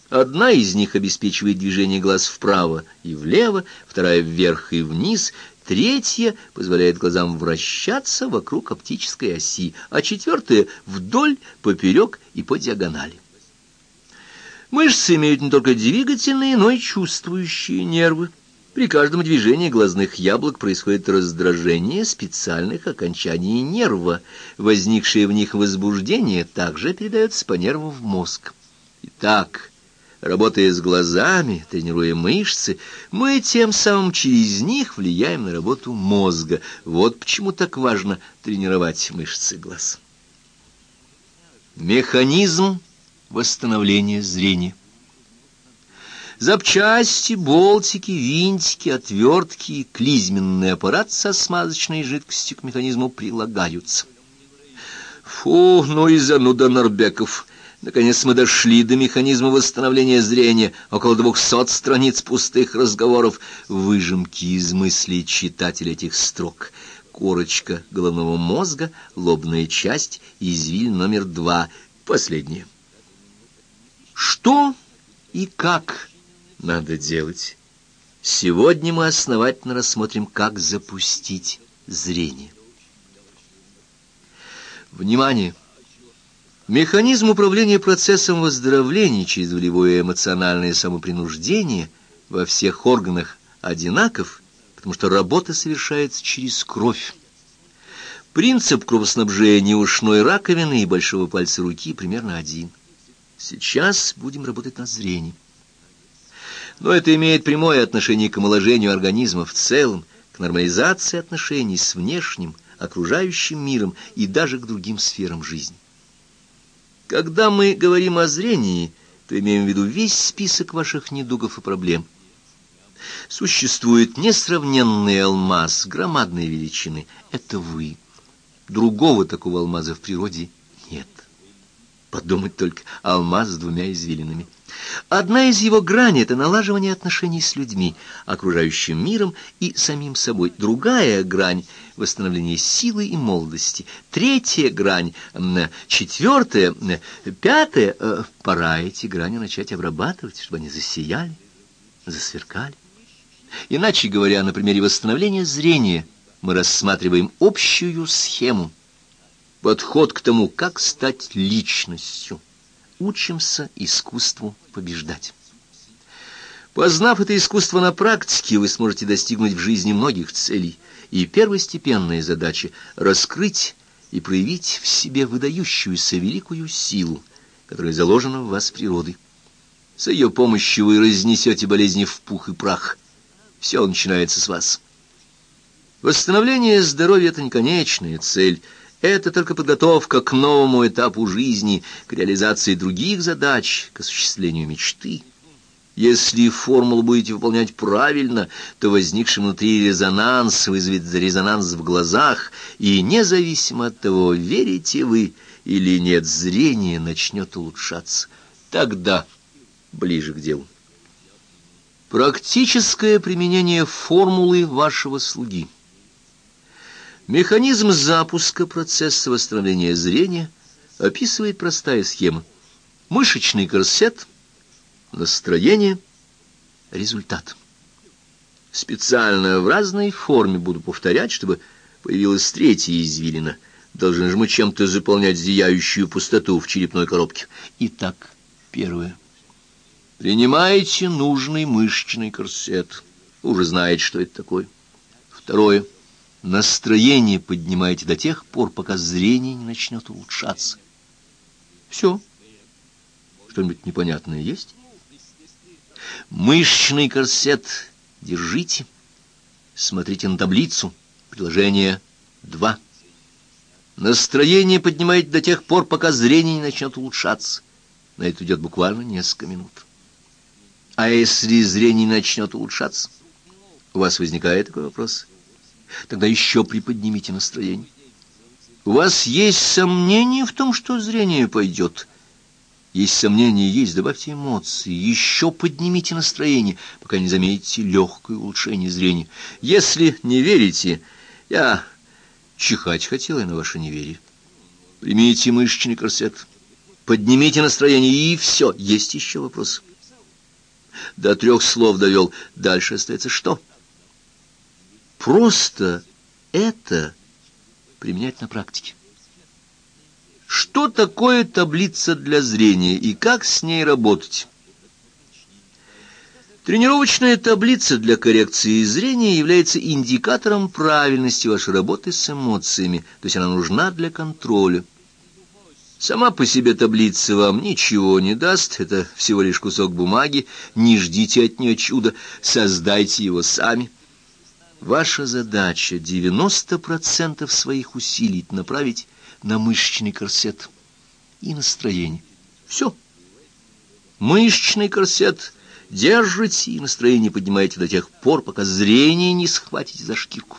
Одна из них обеспечивает движение глаз вправо и влево, вторая вверх и вниз, третья позволяет глазам вращаться вокруг оптической оси, а четвертая — вдоль, поперек и по диагонали. Мышцы имеют не только двигательные, но и чувствующие нервы. При каждом движении глазных яблок происходит раздражение специальных окончаний нерва. Возникшее в них возбуждение также передается по нервам в мозг. Итак, Работая с глазами, тренируя мышцы, мы тем самым через них влияем на работу мозга. Вот почему так важно тренировать мышцы глаз. Механизм восстановления зрения. Запчасти, болтики, винтики, отвертки и клизменный аппарат со смазочной жидкостью к механизму прилагаются. Фу, ну и зануда Норбеков! Наконец мы дошли до механизма восстановления зрения, около двухсот страниц пустых разговоров, выжимки из мыслей читателя этих строк. Корочка головного мозга, лобная часть, извиль номер два, последняя. Что и как надо делать? Сегодня мы основательно рассмотрим, как запустить зрение. Внимание! Механизм управления процессом выздоровления через волевое эмоциональное самопринуждение во всех органах одинаков, потому что работа совершается через кровь. Принцип кровоснабжения ушной раковины и большого пальца руки примерно один. Сейчас будем работать над зрением. Но это имеет прямое отношение к омоложению организма в целом, к нормализации отношений с внешним, окружающим миром и даже к другим сферам жизни. Когда мы говорим о зрении, то имеем в виду весь список ваших недугов и проблем. Существует несравненный алмаз громадной величины. Это вы. Другого такого алмаза в природе нет. Подумать только, алмаз с двумя извилинами. Одна из его граней — это налаживание отношений с людьми, окружающим миром и самим собой. Другая грань — восстановление силы и молодости. Третья грань, четвертая, пятая э, — пора эти грани начать обрабатывать, чтобы они засияли, засверкали. Иначе говоря, на примере восстановления зрения мы рассматриваем общую схему, подход к тому, как стать личностью учимся искусству побеждать. Познав это искусство на практике, вы сможете достигнуть в жизни многих целей. И первостепенная задача — раскрыть и проявить в себе выдающуюся великую силу, которая заложена в вас природой. С ее помощью вы разнесете болезни в пух и прах. Все начинается с вас. Восстановление здоровья — это не конечная цель — это только подготовка к новому этапу жизни, к реализации других задач, к осуществлению мечты. Если формулу будете выполнять правильно, то возникший внутри резонанс вызовет резонанс в глазах, и независимо от того, верите вы или нет, зрение начнет улучшаться. Тогда ближе к делу. Практическое применение формулы вашего слуги – Механизм запуска процесса восстановления зрения описывает простая схема. Мышечный корсет, настроение, результат. Специально в разной форме буду повторять, чтобы появилась третья извилина. Должны же мы чем-то заполнять зияющую пустоту в черепной коробке. Итак, первое. Принимаете нужный мышечный корсет. Уже знаете, что это такое. Второе. Настроение поднимаете до тех пор, пока зрение не начнет улучшаться. Все. Что-нибудь непонятное есть? Мышечный корсет держите. Смотрите на таблицу. Приложение 2. Настроение поднимаете до тех пор, пока зрение не начнет улучшаться. На это идет буквально несколько минут. А если зрение начнет улучшаться? У вас возникает такой вопрос? Тогда еще приподнимите настроение. У вас есть сомнения в том, что зрение пойдет. Есть сомнения, есть, добавьте эмоции. Еще поднимите настроение, пока не заметите легкое улучшение зрения. Если не верите, я чихать хотела на ваше неверие. Примите мышечный корсет. Поднимите настроение, и все. Есть еще вопрос. До трех слов довел. Дальше остается что? — Просто это применять на практике. Что такое таблица для зрения и как с ней работать? Тренировочная таблица для коррекции зрения является индикатором правильности вашей работы с эмоциями, то есть она нужна для контроля. Сама по себе таблица вам ничего не даст, это всего лишь кусок бумаги, не ждите от нее чуда, создайте его сами. Ваша задача 90% своих усилий направить на мышечный корсет и настроение. Все. Мышечный корсет держите и настроение поднимаете до тех пор, пока зрение не схватите за шкирку.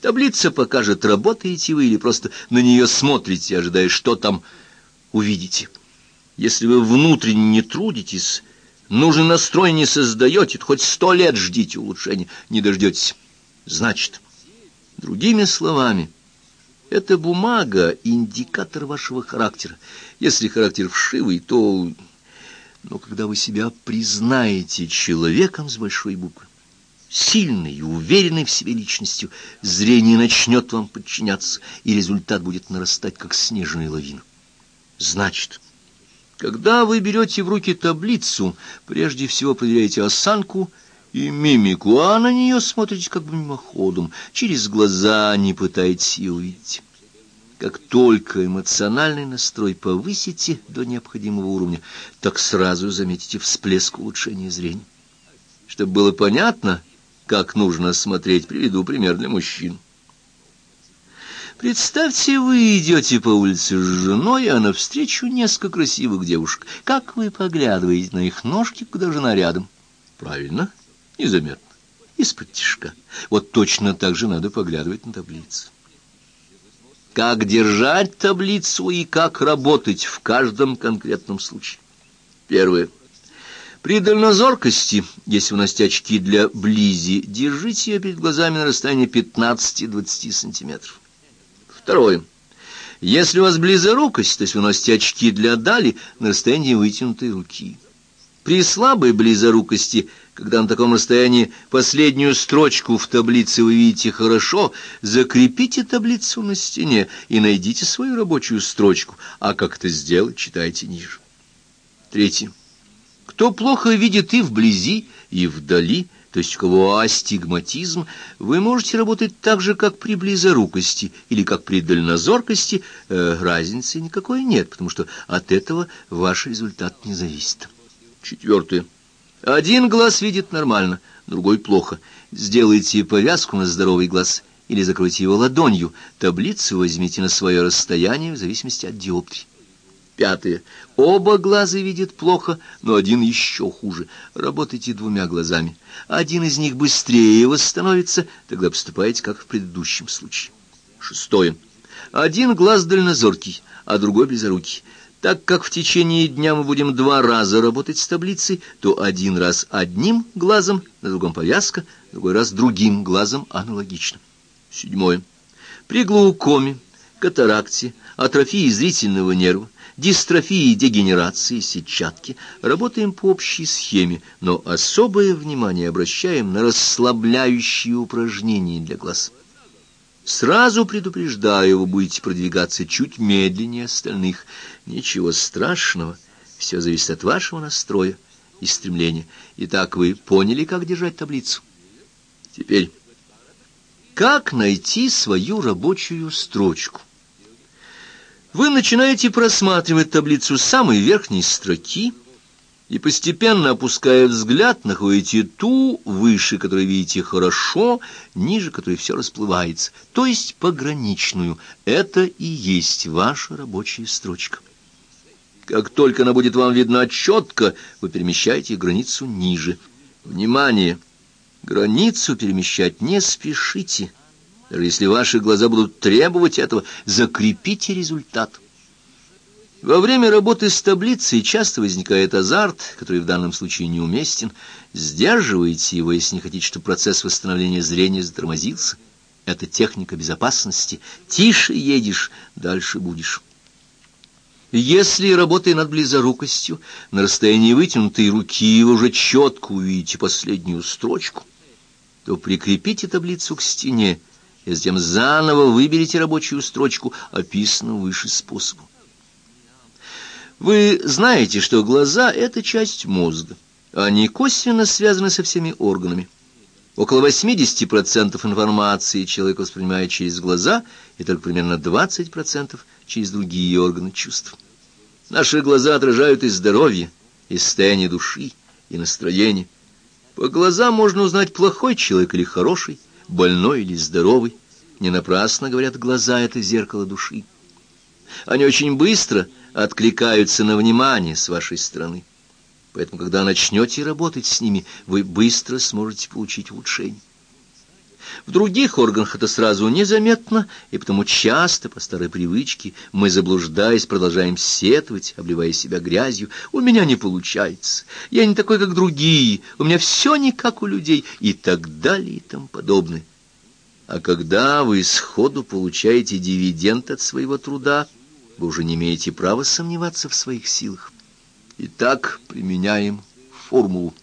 Таблица покажет, работаете вы или просто на нее смотрите, ожидая, что там увидите. Если вы внутренне не трудитесь, нужный настрой не создаете, хоть сто лет ждите улучшения, не дождетесь. Значит, другими словами, эта бумага — индикатор вашего характера. Если характер вшивый, то... Но когда вы себя признаете человеком с большой буквы, сильной и уверенной в себе личностью, зрение начнет вам подчиняться, и результат будет нарастать, как снежная лавина. Значит, когда вы берете в руки таблицу, прежде всего проверяете осанку и мимику, а на нее смотрите как бы мимоходом, через глаза не пытаетесь ее увидеть. Как только эмоциональный настрой повысите до необходимого уровня, так сразу заметите всплеск улучшения зрения. Чтобы было понятно, как нужно смотреть, приведу пример для мужчин. Представьте, вы идете по улице с женой, а навстречу несколько красивых девушек. Как вы поглядываете на их ножки, когда жена рядом? Правильно, незаметно, из-под тишка. Вот точно так же надо поглядывать на таблицу. Как держать таблицу и как работать в каждом конкретном случае. Первое. При дальнозоркости, если у нас очки для близи, держите ее перед глазами на расстоянии 15-20 сантиметров. Второе. Если у вас близорукость, то есть вы носите очки для дали на расстоянии вытянутой руки. При слабой близорукости, когда на таком расстоянии последнюю строчку в таблице вы видите хорошо, закрепите таблицу на стене и найдите свою рабочую строчку, а как это сделать, читайте ниже. Третье. Кто плохо видит и вблизи, и вдали, то есть у кого астигматизм, вы можете работать так же, как при близорукости или как при дальнозоркости, э, разницы никакой нет, потому что от этого ваш результат не зависит. Четвертое. Один глаз видит нормально, другой плохо. Сделайте повязку на здоровый глаз или закройте его ладонью. Таблицу возьмите на свое расстояние в зависимости от диоптрии. Пятое. Оба глаза видят плохо, но один еще хуже. Работайте двумя глазами. Один из них быстрее восстановится, тогда поступаете, как в предыдущем случае. Шестое. Один глаз дальнозоркий, а другой близорукий. Так как в течение дня мы будем два раза работать с таблицей, то один раз одним глазом, на другом повязка, другой раз другим глазом аналогично. Седьмое. При глаукоме, катаракте, атрофии зрительного нерва, дистрофии и дегенерации сетчатки, работаем по общей схеме, но особое внимание обращаем на расслабляющие упражнения для глаз. Сразу предупреждаю, вы будете продвигаться чуть медленнее остальных. Ничего страшного, все зависит от вашего настроя и стремления. Итак, вы поняли, как держать таблицу? Теперь, как найти свою рабочую строчку? Вы начинаете просматривать таблицу самой верхней строки и, постепенно опуская взгляд, находите ту выше, которую видите хорошо, ниже которой все расплывается, то есть пограничную. Это и есть ваша рабочая строчка. Как только она будет вам видна четко, вы перемещаете границу ниже. Внимание! Границу перемещать не спешите. Даже если ваши глаза будут требовать этого, закрепите результат. Во время работы с таблицей часто возникает азарт, который в данном случае неуместен. Сдерживайте его, если не хотите, чтобы процесс восстановления зрения затормозился. Это техника безопасности. Тише едешь, дальше будешь. Если, работая над близорукостью, на расстоянии вытянутой руки вы уже четко увидите последнюю строчку, то прикрепите таблицу к стене и затем заново выберите рабочую строчку, описанную выше способом. Вы знаете, что глаза — это часть мозга. Они косвенно связаны со всеми органами. Около 80% информации человек воспринимает через глаза, и только примерно 20% через другие органы чувств. Наши глаза отражают и здоровье, и состояние души, и настроение. По глазам можно узнать, плохой человек или хороший, больной или здоровый. Не напрасно говорят, глаза — это зеркало души. Они очень быстро откликаются на внимание с вашей стороны. Поэтому, когда начнете работать с ними, вы быстро сможете получить улучшение. В других органах это сразу незаметно, и потому часто, по старой привычке, мы, заблуждаясь, продолжаем сетовать, обливая себя грязью. У меня не получается, я не такой, как другие, у меня все не как у людей, и так далее и тому подобное. А когда вы сходу получаете дивиденд от своего труда, вы уже не имеете права сомневаться в своих силах. Итак, применяем формулу.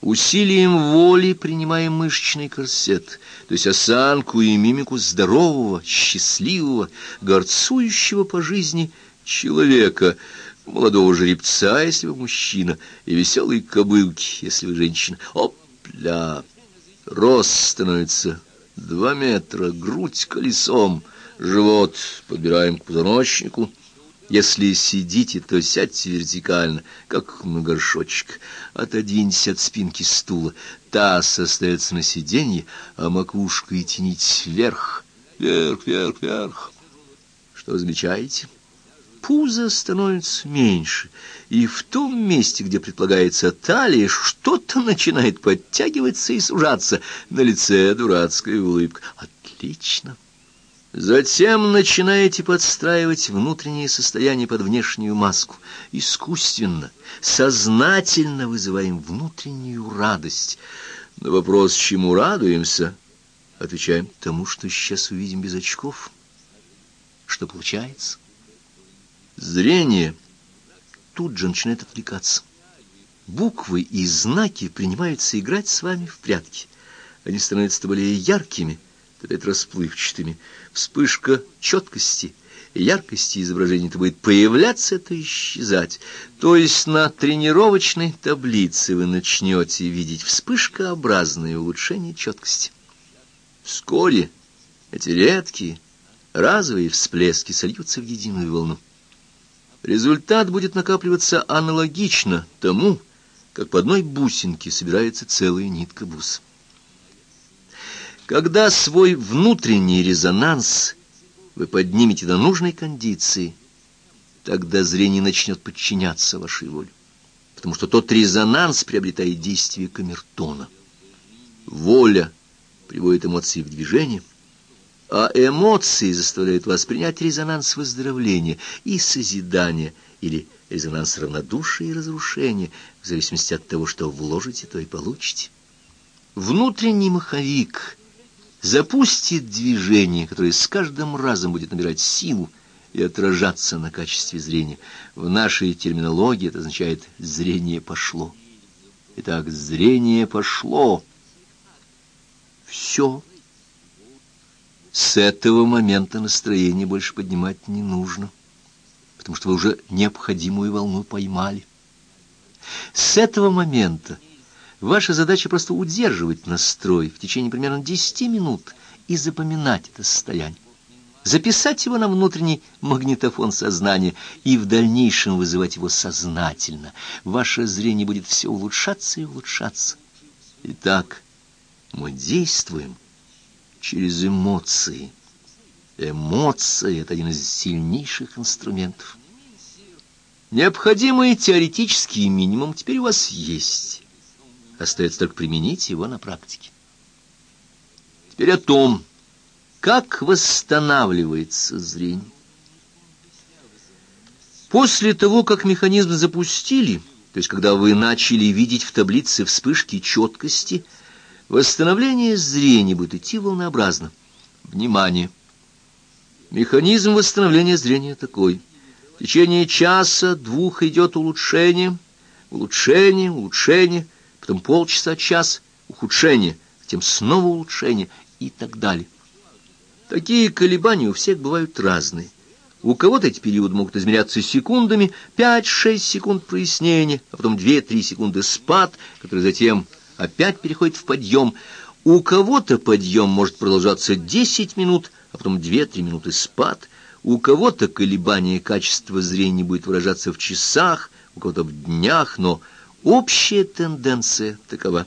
Усилием воли принимаем мышечный корсет, то есть осанку и мимику здорового, счастливого, горцующего по жизни человека, молодого жеребца, если вы мужчина, и веселой кобылки, если вы женщина. Опля! Рост становится два метра, грудь колесом, живот подбираем к позвоночнику. Если сидите, то сядьте вертикально, как на горшочек. Отодвиньтесь от спинки стула. Таз остается на сиденье, а макушка и тянитесь вверх, вверх, вверх, вверх. Что замечаете? Пузо становится меньше, и в том месте, где предполагается талия, что-то начинает подтягиваться и сужаться. На лице дурацкая улыбка. Отлично. Затем начинаете подстраивать внутреннее состояние под внешнюю маску. Искусственно, сознательно вызываем внутреннюю радость. На вопрос, чему радуемся, отвечаем тому, что сейчас увидим без очков. Что получается? Зрение тут же начинает отвлекаться. Буквы и знаки принимаются играть с вами в прятки. Они становятся более яркими, опять расплывчатыми. Вспышка четкости яркости изображения-то будет появляться, то исчезать. То есть на тренировочной таблице вы начнете видеть вспышкообразное улучшение четкости. Вскоре эти редкие, разовые всплески сольются в единую волну. Результат будет накапливаться аналогично тому, как по одной бусинке собирается целая нитка бус. Когда свой внутренний резонанс вы поднимете до нужной кондиции, тогда зрение начнет подчиняться вашей воле, потому что тот резонанс приобретает действие камертона. Воля приводит эмоции в движение – а эмоции заставляют вас принять резонанс выздоровления и созидания или резонанс равнодушия и разрушения, в зависимости от того, что вложите, то и получите. Внутренний маховик запустит движение, которое с каждым разом будет набирать силу и отражаться на качестве зрения. В нашей терминологии это означает «зрение пошло». Итак, зрение пошло. Все с этого момента настроение больше поднимать не нужно, потому что вы уже необходимую волну поймали. С этого момента ваша задача просто удерживать настрой в течение примерно 10 минут и запоминать это состояние. Записать его на внутренний магнитофон сознания и в дальнейшем вызывать его сознательно. Ваше зрение будет все улучшаться и улучшаться. Итак, мы действуем через эмоции. Эмоции — это один из сильнейших инструментов. Необходимый теоретический минимум теперь у вас есть. Остается только применить его на практике. Теперь о том, как восстанавливается зрение. После того, как механизм запустили, то есть когда вы начали видеть в таблице вспышки четкости – Восстановление зрения будет идти волнообразно. Внимание! Механизм восстановления зрения такой. В течение часа-двух идет улучшение, улучшение, улучшение, потом полчаса, час, ухудшение, затем снова улучшение и так далее. Такие колебания у всех бывают разные. У кого-то эти периоды могут измеряться секундами, 5-6 секунд прояснения, а потом 2-3 секунды спад, который затем опять переходит в подъем. У кого-то подъем может продолжаться 10 минут, а потом 2-3 минуты спад. У кого-то колебание качества зрения будет выражаться в часах, у кого-то в днях, но общая тенденция такова.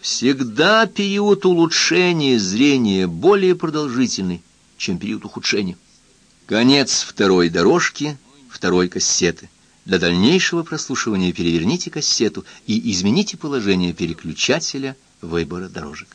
Всегда период улучшения зрения более продолжительный, чем период ухудшения. Конец второй дорожки, второй кассеты. Для дальнейшего прослушивания переверните кассету и измените положение переключателя выбора дорожек.